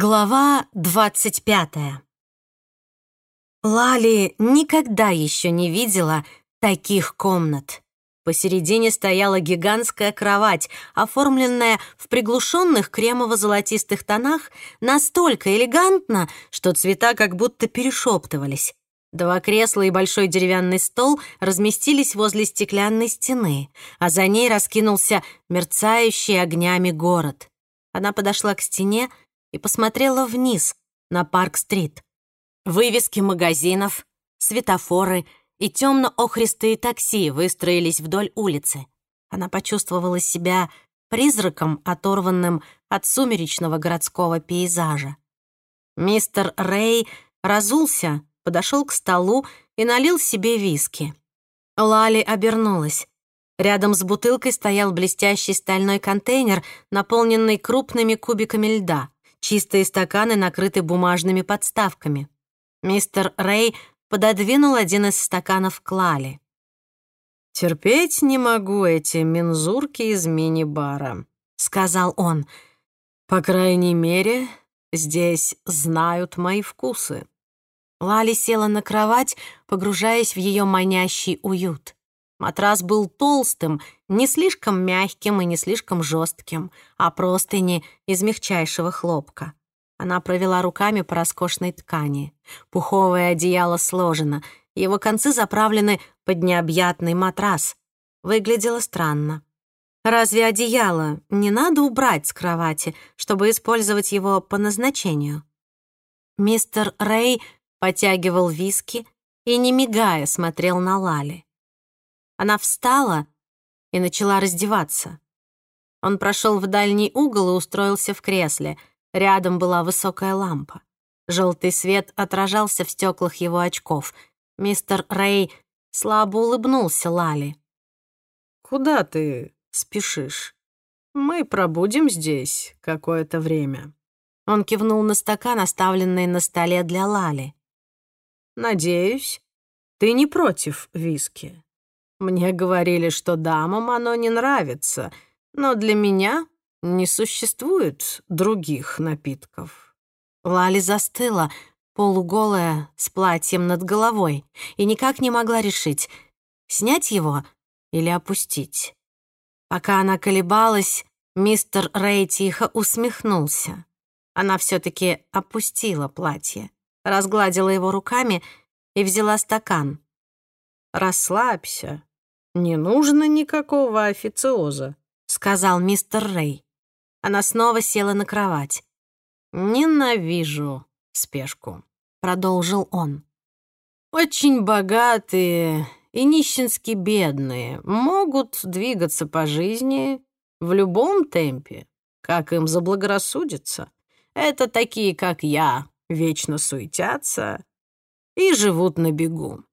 Глава двадцать пятая. Лали никогда еще не видела таких комнат. Посередине стояла гигантская кровать, оформленная в приглушенных кремово-золотистых тонах, настолько элегантно, что цвета как будто перешептывались. Два кресла и большой деревянный стол разместились возле стеклянной стены, а за ней раскинулся мерцающий огнями город. Она подошла к стене и посмотрела вниз, на Парк-стрит. Вывески магазинов, светофоры и темно-охристые такси выстроились вдоль улицы. Она почувствовала себя призраком, оторванным от сумеречного городского пейзажа. Мистер Рэй разулся, подошел к столу и налил себе виски. Лали обернулась. Рядом с бутылкой стоял блестящий стальной контейнер, наполненный крупными кубиками льда. Чистые стаканы накрыты бумажными подставками. Мистер Рэй пододвинул один из стаканов к Лали. «Терпеть не могу эти мензурки из мини-бара», — сказал он. «По крайней мере, здесь знают мои вкусы». Лали села на кровать, погружаясь в ее манящий уют. Матрас был толстым, не слишком мягким и не слишком жестким, а простыни из мягчайшего хлопка. Она провела руками по роскошной ткани. Пуховое одеяло сложено, его концы заправлены под необъятный матрас. Выглядело странно. Разве одеяло не надо убрать с кровати, чтобы использовать его по назначению? Мистер Рэй потягивал виски и, не мигая, смотрел на Лали. Она встала и начала раздеваться. Он прошел в дальний угол и устроился в кресле. Рядом была высокая лампа. Желтый свет отражался в стеклах его очков. Мистер Рэй слабо улыбнулся Лали. «Куда ты спешишь? Мы пробудем здесь какое-то время». Он кивнул на стакан, оставленный на столе для Лали. «Надеюсь, ты не против виски?» Мне говорили, что дамам оно не нравится, но для меня не существует других напитков». Лали застыла, полуголая, с платьем над головой, и никак не могла решить, снять его или опустить. Пока она колебалась, мистер Рэй тихо усмехнулся. Она все таки опустила платье, разгладила его руками и взяла стакан. «Расслабься», «Не нужно никакого официоза», — сказал мистер Рэй. Она снова села на кровать. «Ненавижу спешку», — продолжил он. «Очень богатые и нищенски бедные могут двигаться по жизни в любом темпе, как им заблагорассудится. Это такие, как я, вечно суетятся и живут на бегу.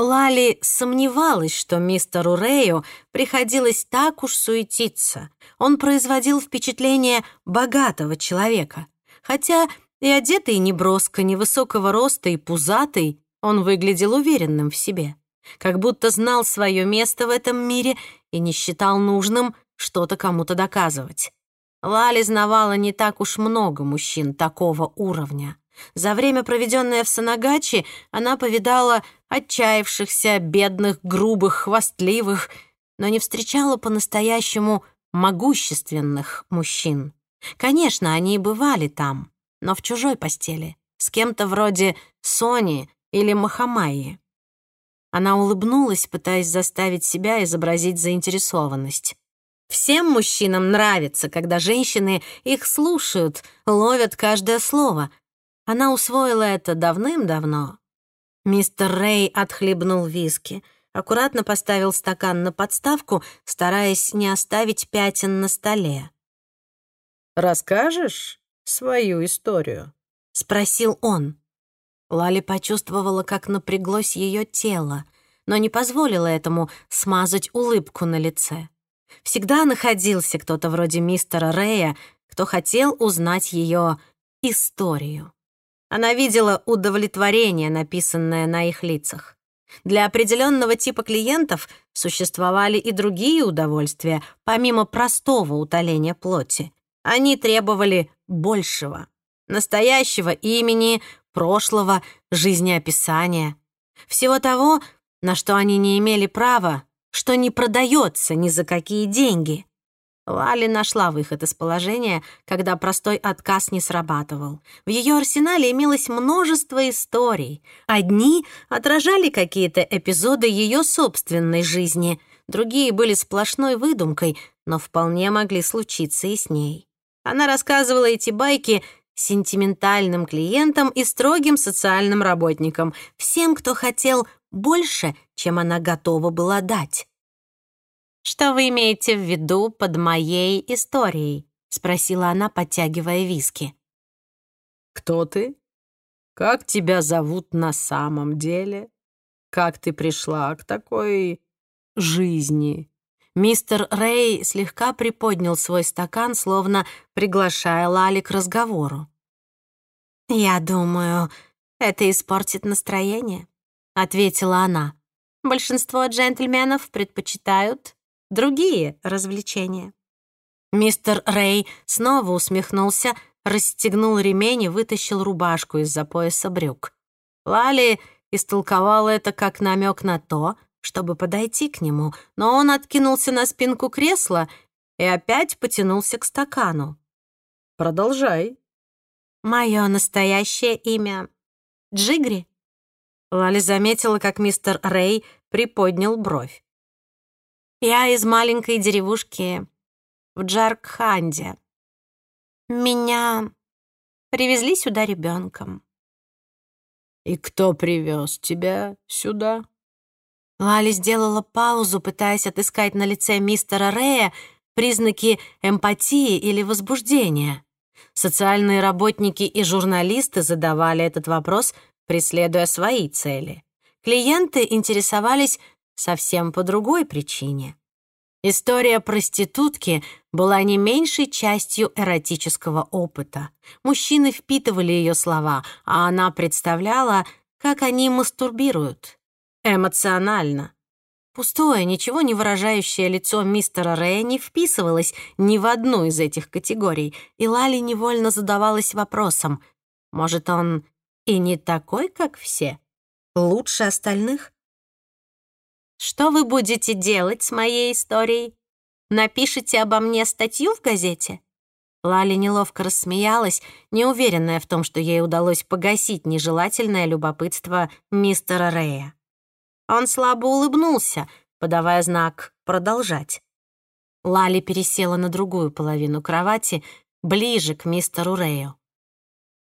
Лали сомневалась, что мистеру Рэю приходилось так уж суетиться. Он производил впечатление богатого человека. Хотя и одетый неброско, невысокого роста и пузатый, он выглядел уверенным в себе. Как будто знал свое место в этом мире и не считал нужным что-то кому-то доказывать. Лали знавала не так уж много мужчин такого уровня. За время, проведенное в Санагачи, она повидала отчаявшихся, бедных, грубых, хвастливых, но не встречала по-настоящему могущественных мужчин. Конечно, они и бывали там, но в чужой постели, с кем-то вроде Сони или Махамайи. Она улыбнулась, пытаясь заставить себя изобразить заинтересованность. Всем мужчинам нравится, когда женщины их слушают, ловят каждое слово, она усвоила это давным-давно. Мистер Рэй отхлебнул виски, аккуратно поставил стакан на подставку, стараясь не оставить пятен на столе. «Расскажешь свою историю?» — спросил он. Лали почувствовала, как напряглось ее тело, но не позволила этому смазать улыбку на лице. Всегда находился кто-то вроде мистера Рэя, кто хотел узнать ее историю. Она видела удовлетворение, написанное на их лицах. Для определенного типа клиентов существовали и другие удовольствия, помимо простого утоления плоти. Они требовали большего. Настоящего имени, прошлого, жизнеописания. Всего того, на что они не имели права, что не продается ни за какие деньги. Лали нашла выход из положения, когда простой отказ не срабатывал. В ее арсенале имелось множество историй. Одни отражали какие-то эпизоды ее собственной жизни, другие были сплошной выдумкой, но вполне могли случиться и с ней. Она рассказывала эти байки сентиментальным клиентам и строгим социальным работникам, всем, кто хотел больше, чем она готова была дать. «Что вы имеете в виду под моей историей?» — спросила она, подтягивая виски. «Кто ты? Как тебя зовут на самом деле? Как ты пришла к такой жизни?» Мистер Рэй слегка приподнял свой стакан, словно приглашая Лали к разговору. «Я думаю, это испортит настроение», — ответила она. «Большинство джентльменов предпочитают другие развлечения». Мистер Рэй снова усмехнулся, расстегнул ремень и вытащил рубашку из-за пояса брюк. Лали истолковала это как намек на то, чтобы подойти к нему, но он откинулся на спинку кресла и опять потянулся к стакану. «Продолжай». «Мое настоящее имя — Джигри». Лали заметила, как мистер Рэй приподнял бровь. Я из маленькой деревушки в Джаркханде. Меня привезли сюда ребенком. «И кто привез тебя сюда?» Лали сделала паузу, пытаясь отыскать на лице мистера Рэя признаки эмпатии или возбуждения. Социальные работники и журналисты задавали этот вопрос, преследуя свои цели. Клиенты интересовались совсем по другой причине. История проститутки была не меньшей частью эротического опыта. Мужчины впитывали ее слова, а она представляла, как они мастурбируют. Эмоционально. Пустое, ничего не выражающее лицо мистера Рэя не вписывалось ни в одну из этих категорий, и Лали невольно задавалась вопросом, может, он и не такой, как все? Лучше остальных? Что вы будете делать с моей историей? Напишите обо мне статью в газете?» Лали неловко рассмеялась, неуверенная в том, что ей удалось погасить нежелательное любопытство мистера Рэя. Он слабо улыбнулся, подавая знак «продолжать». Лали пересела на другую половину кровати, ближе к мистеру Рэю.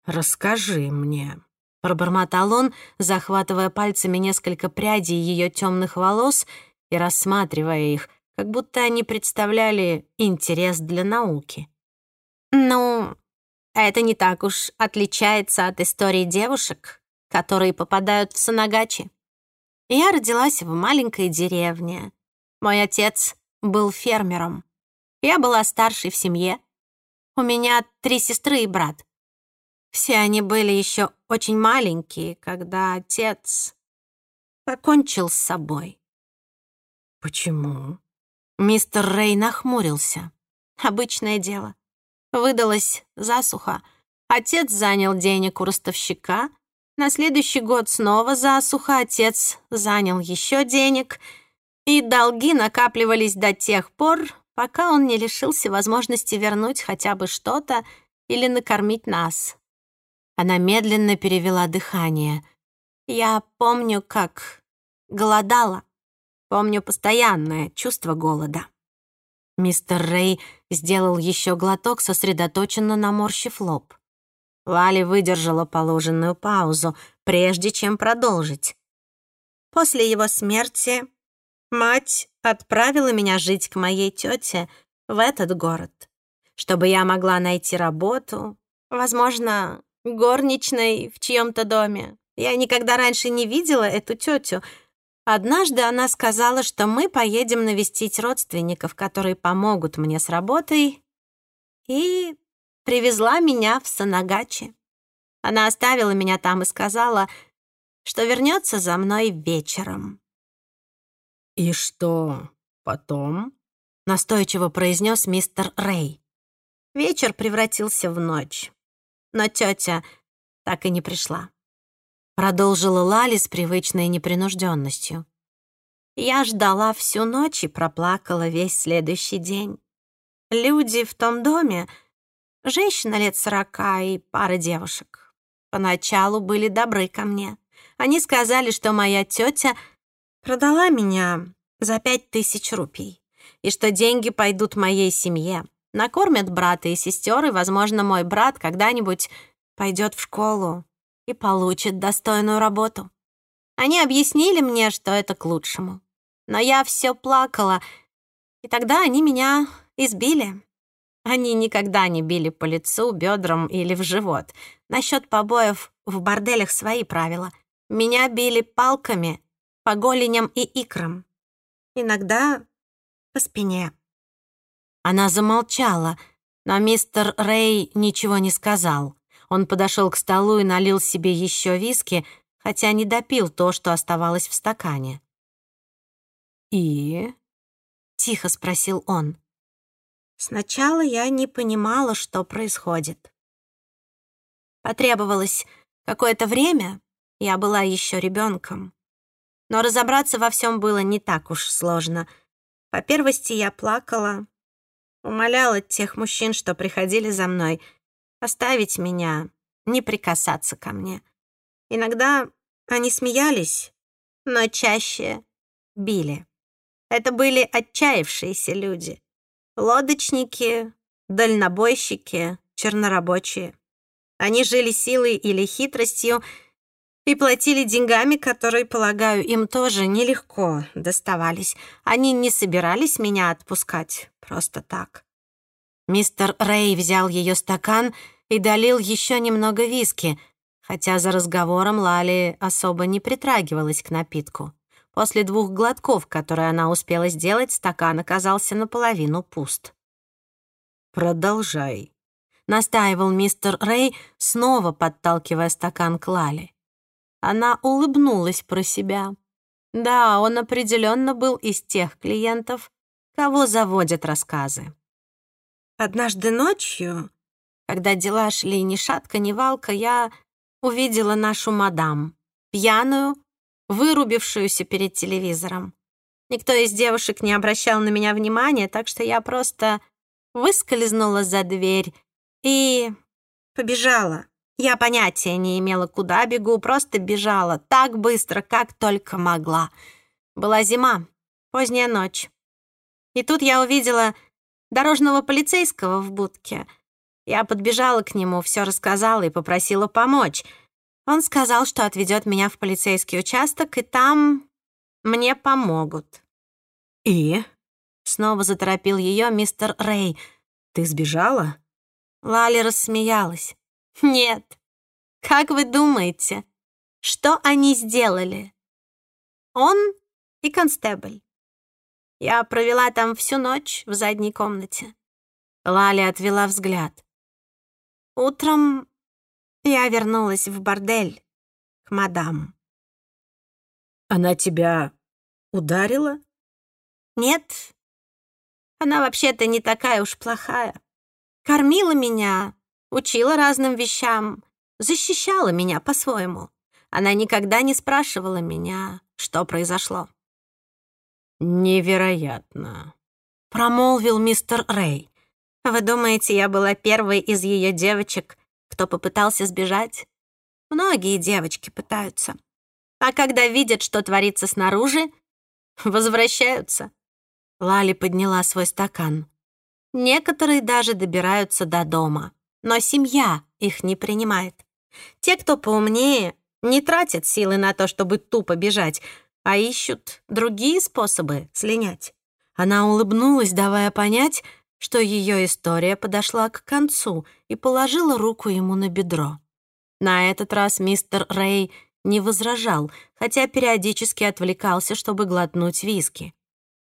«Расскажи мне», Пробормотал он, захватывая пальцами несколько прядей ее темных волос и рассматривая их, как будто они представляли интерес для науки. «Ну, это не так уж отличается от истории девушек, которые попадают в Санагачи. Я родилась в маленькой деревне. Мой отец был фермером. Я была старшей в семье. У меня три сестры и брат. Все они были еще очень маленькие, когда отец покончил с собой. Почему? Мистер Рэй нахмурился. Обычное дело. Выдалась засуха. Отец занял денег у ростовщика. На следующий год снова засуха. Отец занял еще денег. И долги накапливались до тех пор, пока он не лишился возможности вернуть хотя бы что-то или накормить нас. Она медленно перевела дыхание. «Я помню, как голодала. Помню постоянное чувство голода». Мистер Рэй сделал еще глоток, сосредоточенно наморщив лоб. Лали выдержала положенную паузу, прежде чем продолжить. После его смерти мать отправила меня жить к моей тете в этот город, чтобы я могла найти работу, возможно, горничной в чьем-то доме. Я никогда раньше не видела эту тетю. Однажды она сказала, что мы поедем навестить родственников, которые помогут мне с работой, и привезла меня в Санагачи. Она оставила меня там и сказала, что вернется за мной вечером. «И что потом?» — настойчиво произнес мистер Рэй. Вечер превратился в ночь. Но тетя так и не пришла. Продолжила Лали с привычной непринужденностью. Я ждала всю ночь и проплакала весь следующий день. Люди в том доме, женщина лет сорока и пара девушек, поначалу были добры ко мне. Они сказали, что моя тетя продала меня за пять тысяч рупий и что деньги пойдут моей семье, накормят брата и сестер, и, возможно, мой брат когда-нибудь пойдет в школу и получит достойную работу. Они объяснили мне, что это к лучшему. Но я все плакала, и тогда они меня избили. Они никогда не били по лицу, бедрам или в живот. Насчет побоев в борделях свои правила. Меня били палками по голеням и икрам. Иногда по спине. Она замолчала, но мистер Рэй ничего не сказал. Он подошел к столу и налил себе еще виски, хотя не допил то, что оставалось в стакане. «И?» — тихо спросил он. Сначала я не понимала, что происходит. Потребовалось какое-то время, я была еще ребенком. Но разобраться во всем было не так уж сложно. По первости я плакала, Умоляла тех мужчин, что приходили за мной, оставить меня, не прикасаться ко мне. Иногда они смеялись, но чаще били. Это были отчаявшиеся люди. Лодочники, дальнобойщики, чернорабочие. Они жили силой или хитростью и платили деньгами, которые, полагаю, им тоже нелегко доставались. Они не собирались меня отпускать просто так. Мистер Рэй взял ее стакан и долил еще немного виски, хотя за разговором Лали особо не притрагивалась к напитку. После двух глотков, которые она успела сделать, стакан оказался наполовину пуст. «Продолжай», — настаивал мистер Рэй, снова подталкивая стакан к Лали. Она улыбнулась про себя. Да, он определенно был из тех клиентов, кого заводят рассказы. Однажды ночью, когда дела шли ни шатка, ни валка, я увидела нашу мадам, пьяную, вырубившуюся перед телевизором. Никто из девушек не обращал на меня внимания, так что я просто выскользнула за дверь и побежала. Я понятия не имела, куда бегу, просто бежала так быстро, как только могла. Была зима, поздняя ночь. И тут я увидела дорожного полицейского в будке. Я подбежала к нему, все рассказала и попросила помочь. Он сказал, что отведет меня в полицейский участок, и там мне помогут. «И?» — снова заторопил ее мистер Рэй. «Ты сбежала?» Лали рассмеялась. Нет. Как вы думаете, что они сделали? Он и констебль. Я провела там всю ночь в задней комнате. Лали отвела взгляд. Утром я вернулась в бордель к мадам. Она тебя ударила? Нет. Она вообще-то не такая уж плохая. Кормила меня, учила разным вещам, защищала меня по-своему. Она никогда не спрашивала меня, что произошло. «Невероятно», — промолвил мистер Рэй. «Вы думаете, я была первой из ее девочек, кто попытался сбежать? Многие девочки пытаются. А когда видят, что творится снаружи, возвращаются». Лали подняла свой стакан. Некоторые даже добираются до дома но семья их не принимает. Те, кто поумнее, не тратят силы на то, чтобы тупо бежать, а ищут другие способы слинять. Она улыбнулась, давая понять, что ее история подошла к концу и положила руку ему на бедро. На этот раз мистер Рэй не возражал, хотя периодически отвлекался, чтобы глотнуть виски.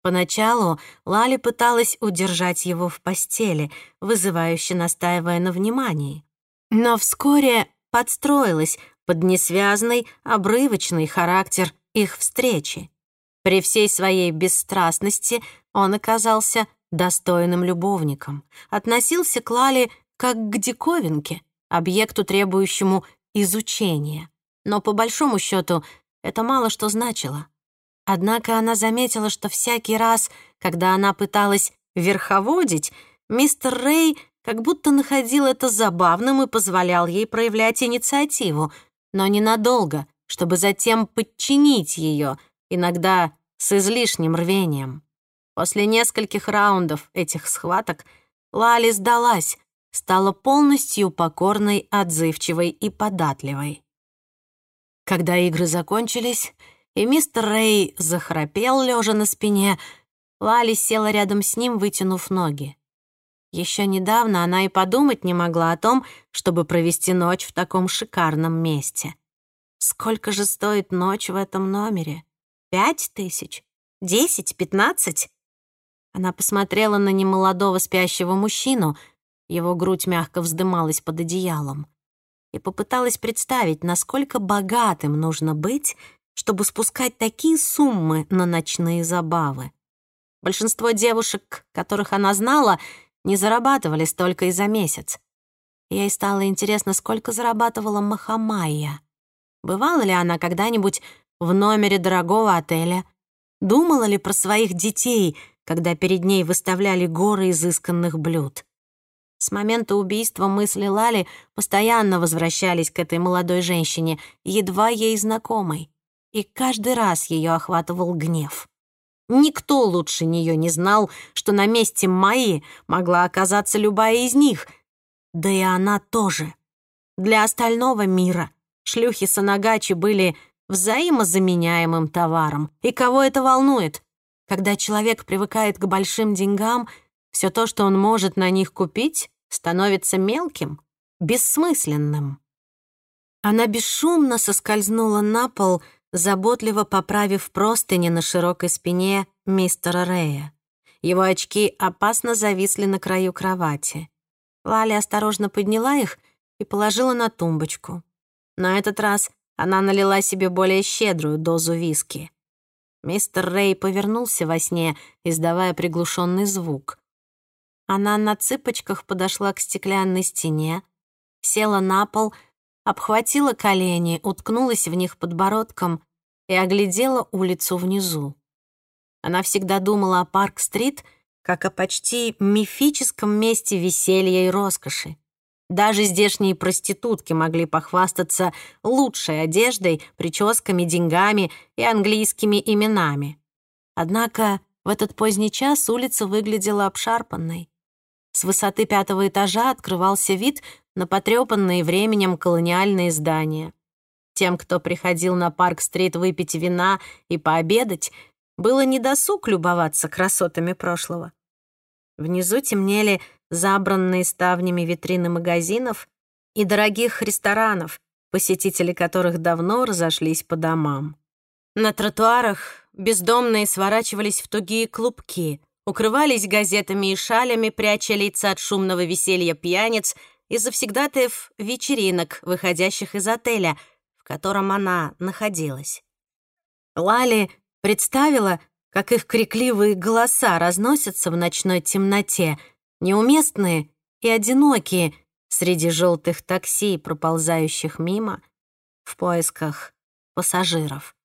Поначалу Лали пыталась удержать его в постели, вызывающе настаивая на внимании. Но вскоре подстроилась под несвязный, обрывочный характер их встречи. При всей своей бесстрастности он оказался достойным любовником, относился к Лале как к диковинке, объекту, требующему изучения. Но по большому счету это мало что значило. Однако она заметила, что всякий раз, когда она пыталась верховодить, мистер Рэй как будто находил это забавным и позволял ей проявлять инициативу, но ненадолго, чтобы затем подчинить ее, иногда с излишним рвением. После нескольких раундов этих схваток Лали сдалась, стала полностью покорной, отзывчивой и податливой. Когда игры закончились, и мистер Рэй захрапел, лежа на спине, Лали села рядом с ним, вытянув ноги. Еще недавно она и подумать не могла о том, чтобы провести ночь в таком шикарном месте. Сколько же стоит ночь в этом номере? Пять тысяч? Десять? Пятнадцать? Она посмотрела на немолодого спящего мужчину, его грудь мягко вздымалась под одеялом, и попыталась представить, насколько богатым нужно быть, чтобы спускать такие суммы на ночные забавы. Большинство девушек, которых она знала, не зарабатывали столько и за месяц. Ей стало интересно, сколько зарабатывала Махамайя. Бывала ли она когда-нибудь в номере дорогого отеля? Думала ли про своих детей, когда перед ней выставляли горы изысканных блюд? С момента убийства мысли Лали постоянно возвращались к этой молодой женщине, едва ей знакомой. И каждый раз ее охватывал гнев. Никто лучше нее не знал, что на месте Майи могла оказаться любая из них. Да и она тоже. Для остального мира шлюхи Санагачи были взаимозаменяемым товаром. И кого это волнует? Когда человек привыкает к большим деньгам, все то, что он может на них купить, становится мелким, бессмысленным. Она бесшумно соскользнула на пол, заботливо поправив простыни на широкой спине мистера Рея. Его очки опасно зависли на краю кровати. Лали осторожно подняла их и положила на тумбочку. На этот раз она налила себе более щедрую дозу виски. Мистер Рэй повернулся во сне, издавая приглушенный звук. Она на цыпочках подошла к стеклянной стене, села на пол, обхватила колени, уткнулась в них подбородком и оглядела улицу внизу. Она всегда думала о Парк-стрит как о почти мифическом месте веселья и роскоши. Даже здешние проститутки могли похвастаться лучшей одеждой, прическами, деньгами и английскими именами. Однако в этот поздний час улица выглядела обшарпанной. С высоты пятого этажа открывался вид на потрепанные временем колониальные здания. Тем, кто приходил на Парк-стрит выпить вина и пообедать, было недосуг любоваться красотами прошлого. Внизу темнели забранные ставнями витрины магазинов и дорогих ресторанов, посетители которых давно разошлись по домам. На тротуарах бездомные сворачивались в тугие клубки, укрывались газетами и шалями, пряча лица от шумного веселья пьяниц и завсегдатаев вечеринок, выходящих из отеля, в котором она находилась. Лали представила, как их крикливые голоса разносятся в ночной темноте, неуместные и одинокие среди желтых такси, проползающих мимо в поисках пассажиров.